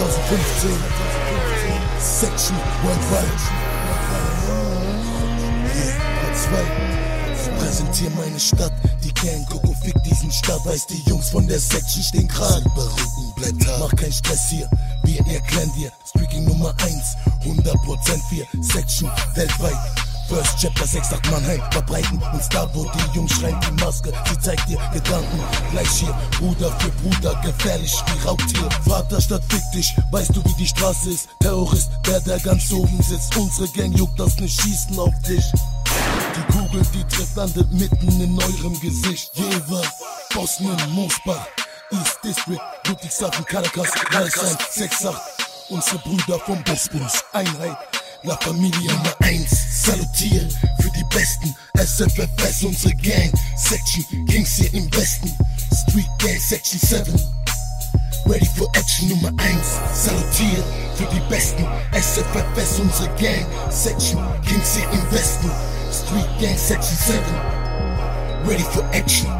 2015. Section Worldwide. Yeah, Part 2. Präsentier meine Stadt, die Gang, Coco fick diesen Stadt. Weiß, die Jungs von der Section stehen bleibt hart. Mach keinen Stress hier, wir erklären dir. Streaking Nummer 1, 100% wir. Section weltweit. First Chapter 6 sagt Mannheim, verbreiten uns da, wo die Jungs schreien die Maske, sie zeigt dir Gedanken, gleich hier, Bruder für Bruder, gefährlich wie Raubtier. Vaterstadt fick dich, weißt du wie die Straße ist, Terrorist, der der ganz oben sitzt, unsere Gang juckt das nicht, schießen auf dich. Die Kugel, die trifft landet mitten in eurem Gesicht, Jever, Bosnien, Moosbach, East District, Ludwigshafen, Caracas, Walsheim, 6-8, unsere Brüder vom Bosporus, Einheit. La Familia Nummer 1, salutieren für die Besten. SFFS, unsere Gang, Section Kings hier im Westen. Street Gang, Section 7. Ready for Action Nummer 1, salutieren für die Besten. SFFS, unsere Gang, Section Kings hier im Westen. Street Gang, Section 7. Ready for Action.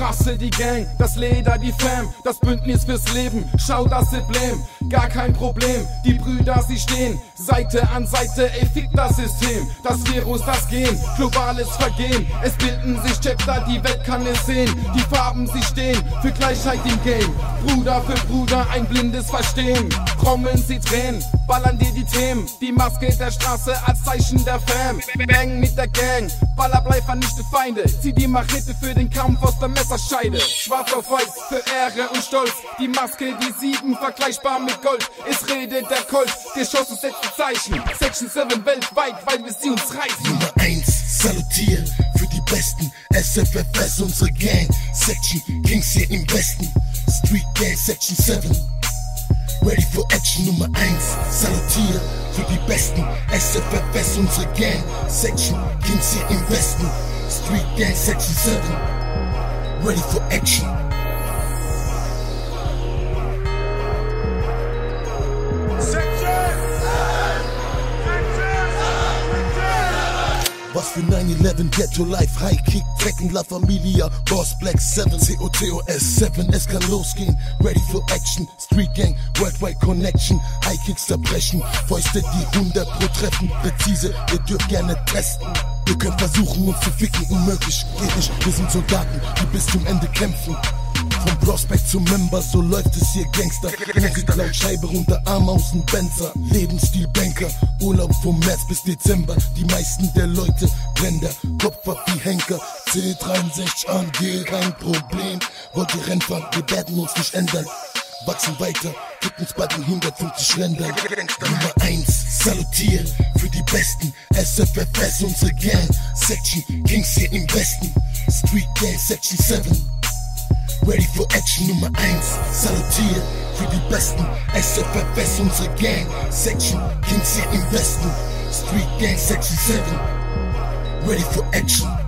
Straße, die Gang, das Leder, die Fam, das Bündnis fürs Leben. Schau das Emblem, gar kein Problem. Die Brüder, sie stehen Seite an Seite, ey, fick das System. Das Virus, das Gen, globales Vergehen. Es bilden sich Chapter, die Welt kann es sehen. Die Farben, sie stehen für Gleichheit im Game. Bruder für Bruder, ein blindes Verstehen. Trommeln, sie drehen, ballern dir die Themen. Die Maske der Straße als Zeichen der Fam. Bang mit der Gang, Ballerblei vernichtet Feinde. Zieh die Machete für den Kampf aus der Messerscheide. Schwarz auf weiß für Ehre und Stolz. Die Maske, die sieben, vergleichbar mit Gold. Es redet der Colt, Geschosse setzt die Zeichen. Section 7 weltweit, weil wir sie uns reißen. Nummer 1, salutieren für die Besten. SFFS, unsere Gang. Section Kings hier im Westen. Street Gang, Section 7. Ready for Action Nummer 1, salutieren für die Besten. SFFS, unsere Gang. Section Kings hier im Westen. Street Gang, Section 7. Ready for Action. Was für 9-11, Ghetto Life, High. Kick, Trecken, La Familia, Boss Black 7, COTOS 7, es kann losgehen, ready for action, Street Gang, Worldwide Connection, High Kicks zerbrechen, Fäuste die 100 pro treffen, präzise, ihr dürft gerne testen. Ihr könnt versuchen uns zu ficken, unmöglich, geht nicht, wir sind Soldaten, die bis zum Ende kämpfen. Vom Prospect zum Member, so läuft es hier Gangster. Gangster laut Scheibe runter, Arm aus dem Benzer. Lebensstil Banker, Urlaub vom März bis Dezember. Die meisten der Leute Blender, Kopf ab wie Henker. C63 AMG, kein Problem. Wollt ihr Rennen wir werden uns nicht ändern. Wachsen weiter, gibt uns bald in 150 Ländern. Nummer 1, salutieren Besten. SFFS, unsere Gang. Section Kings hier im Westen. Street Gang, Section 7. Ready for Action Nummer 1, salutieren für die Besten. SFFS, unsere Gang. Section Kings hier im Westen. Street Gang, Section 7. Ready for Action.